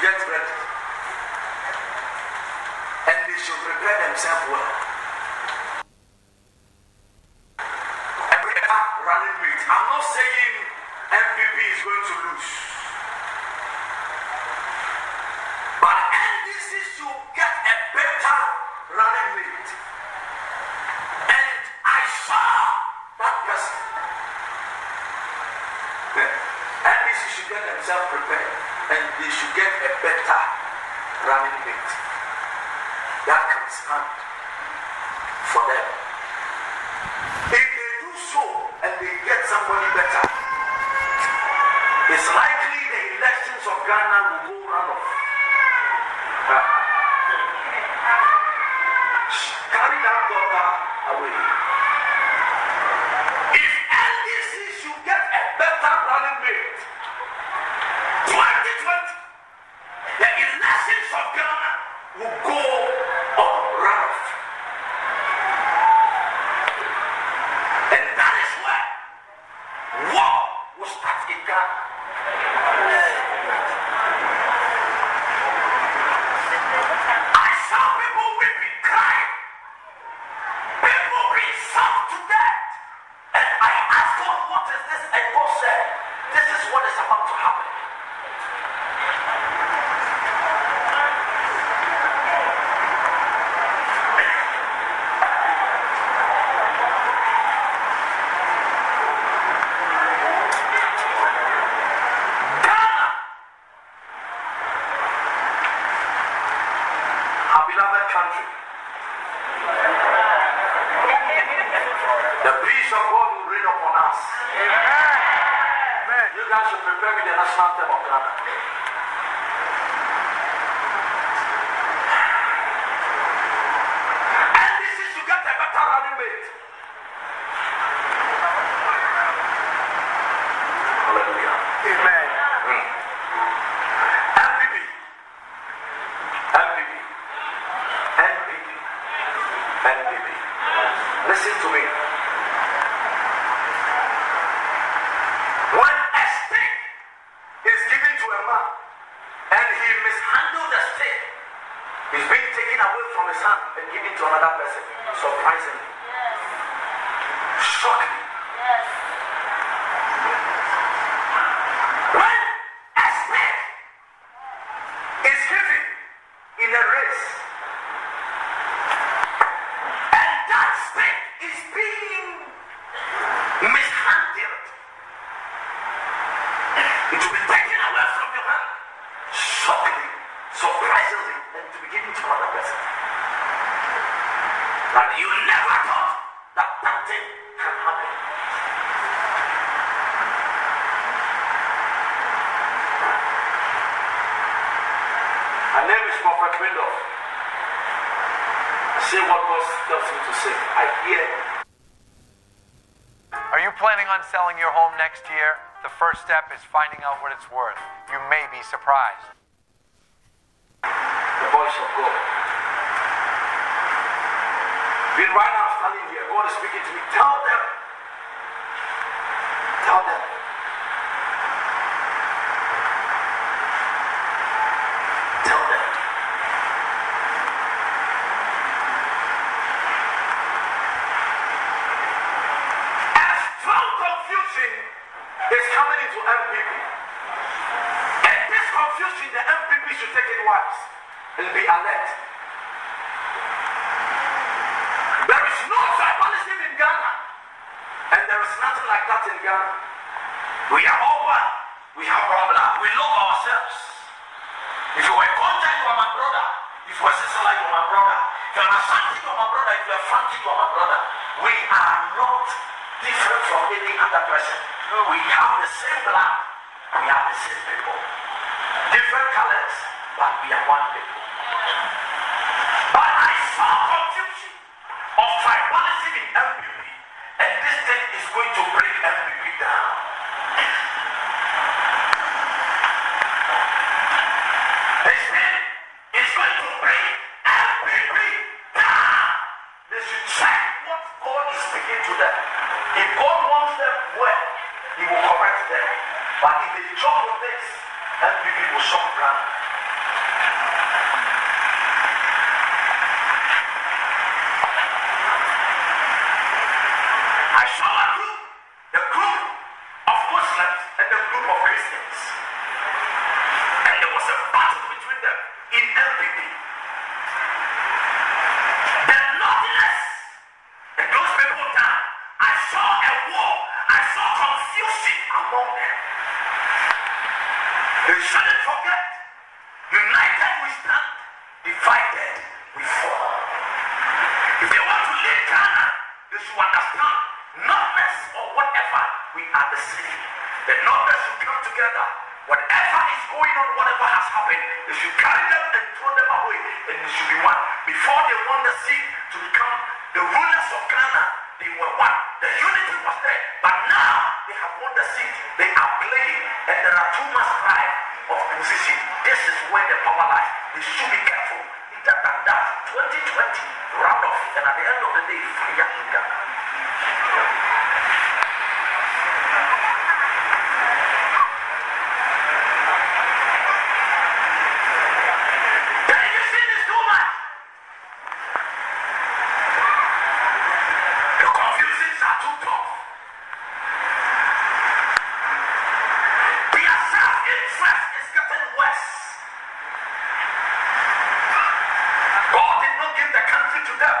get ready. And they should prepare themselves well. Every running mate. I'm not saying NPP is going to lose. But NDC should get a better running mate. And I saw that. NDC should get themselves prepared and they should get a better running mate that can stand for them. If they do so and they get somebody better, it's likely the elections of Ghana will go away from his hand and given to another person. Surprisingly. Shockingly. When a is given in a race. And that is being mishandled. It will be taken away from your hand. Shockingly, surprisingly, and to be given to another person. But you never thought that that thing can happen. Prophet Window. Say what God tells me to say. I hear. Are you planning on selling your home next year? The first step is finding out what it's worth. You may be surprised. the voice of God. Been right now standing here. God is speaking to me. Tell them. Tell them. Tell them. A strong confusion is coming into NPP. And this confusion, the NPP should take it wise and be alert. There is no tribalism in Ghana, and there is nothing like that in Ghana. We are all one. We have our. We love ourselves. If you were Gonja, you are my brother. If you were Sisala, you are my brother. If you are Ashanti, you are my brother. If you are Frankie, you are my brother. We are not different from any other person. We have the same blood. We are the same people. Different colors, but we are one people. But I saw confusion of tribalism in MPP, and this thing is going to bring MPP down. of Ghana. I saw a group, the group of Muslims and the group of Christians. And there was a battle between them in LPP. The naughtiness that those people done, I saw a war, I saw confusion among them. They shouldn't forget, united we stand, divided we fall. If they want to lead Ghana, they should understand, Northerners or whatever, we are the same. The Northerners should come together. Whatever is going on, whatever has happened, they should carry them and throw them away, and they should be one. Before they want the seat to become the rulers of Ghana, they were one. The unity was there, but now they have won the seat. They are playing, and there are too much pride of position. This is where the power lies. They should be careful. Either than that, 2020 round off, and at the end of the day, fire in Ghana. The division is too much. The confusions are too tough. Their self-interest is getting worse. God did not give the country to them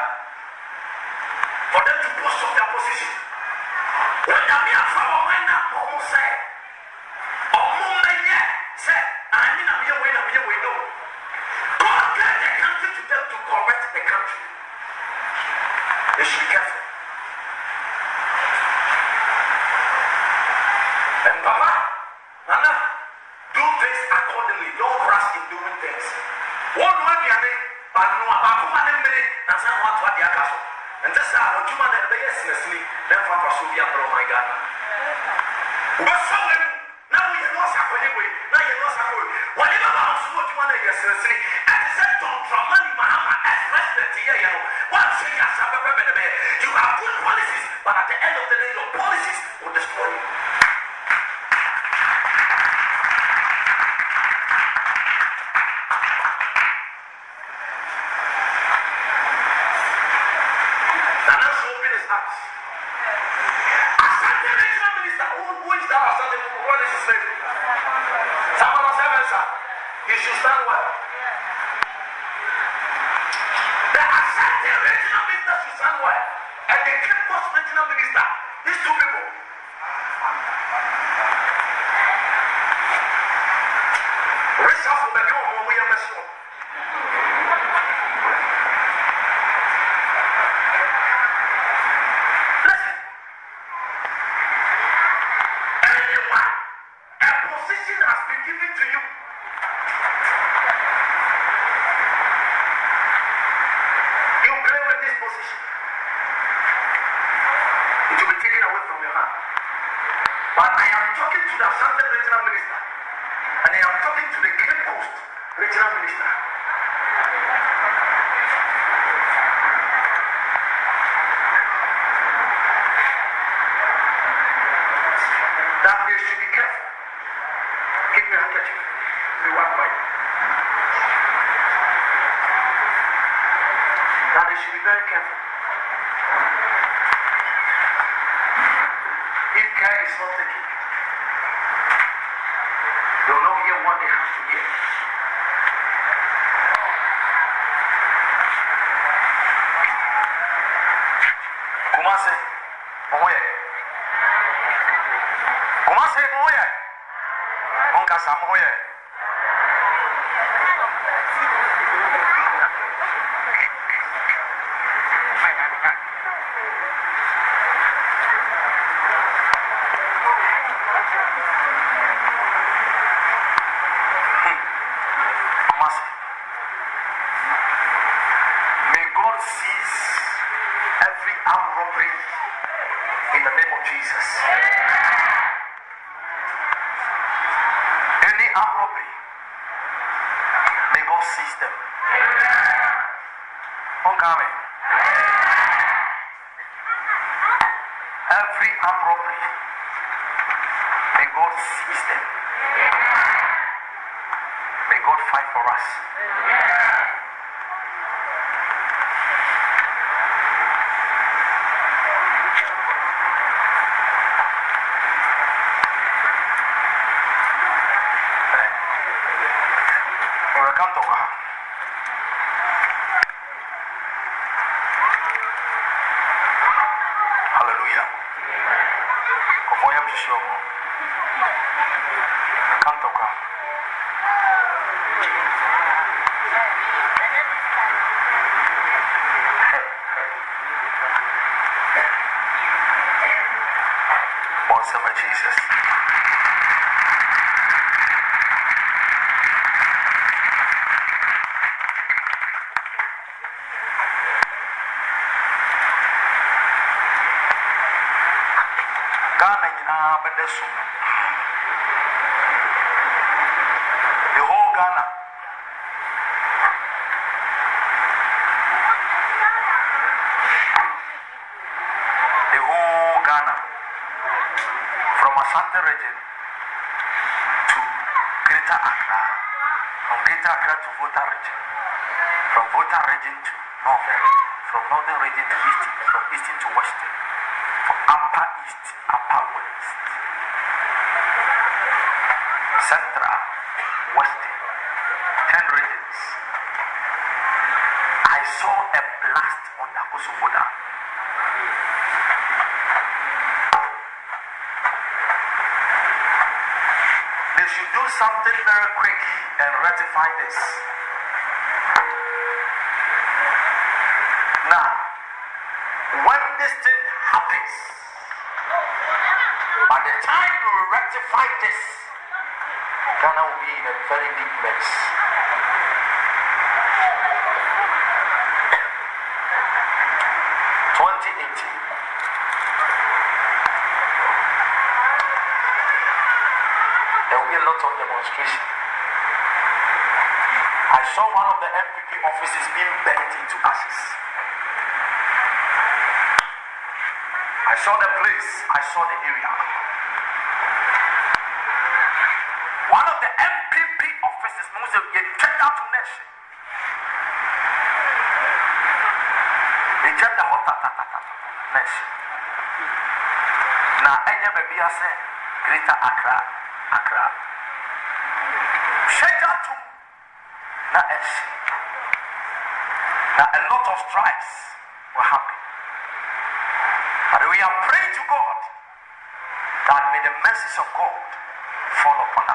for them to boast of their position. When the mere power went up, almost said, almost many said, I mean, I'm here, wait, I'm here, wait, no. God gave the country to them to correct the country. They should be careful. And Papa, Nana, do things accordingly. Don't rush in doing things. One one yane, but no about one minute, and some what what the other. And this is what you want to be seriously. Then for Sylvia, oh my God. What's up? Now you know something anyway. Now you know something. Whatever about what you want to be seriously. And the same don't drama Mahama as president here, you know. As a You have good policies, but at the end of the day, your policies will destroy you. Asante regional minister stand well. And the Cape Coast regional minister, these two people. Reshuffle the on, we are messing up. kumase muhuye kumase muhuye munkasa muhuye Kumasi. May God see. Armed robbery in the name of Jesus. Any armed robbery, may God seize them. Homecoming. Every armed robbery, may God seize them. May God fight for us. 関東か nyinaa bɛda sum. The whole Ghana. The whole Ghana. From Asante region to Greater Accra. From Greater Accra to Volta region. From Volta region to Northern. From Northern region to Eastern. From Eastern to Western. Upper East, Upper West. Central, Western. Ten regions. I saw a blast on the Kosovoda. They should do something very quick and rectify this. Now, when this thing happens, the time you rectify this, Ghana will be in a very deep mess. Twenty eighteen. There will be a lot of demonstration. I saw one of the NPP offices being burnt into ashes. I saw the place, I saw the area. Checked out to nation. They checked the hot nation. Now, any baby I say, Greater Accra, Accra. Check out to na nation. Now, a lot of strikes will happen. But we are praying to God that may the mercies of God fall upon.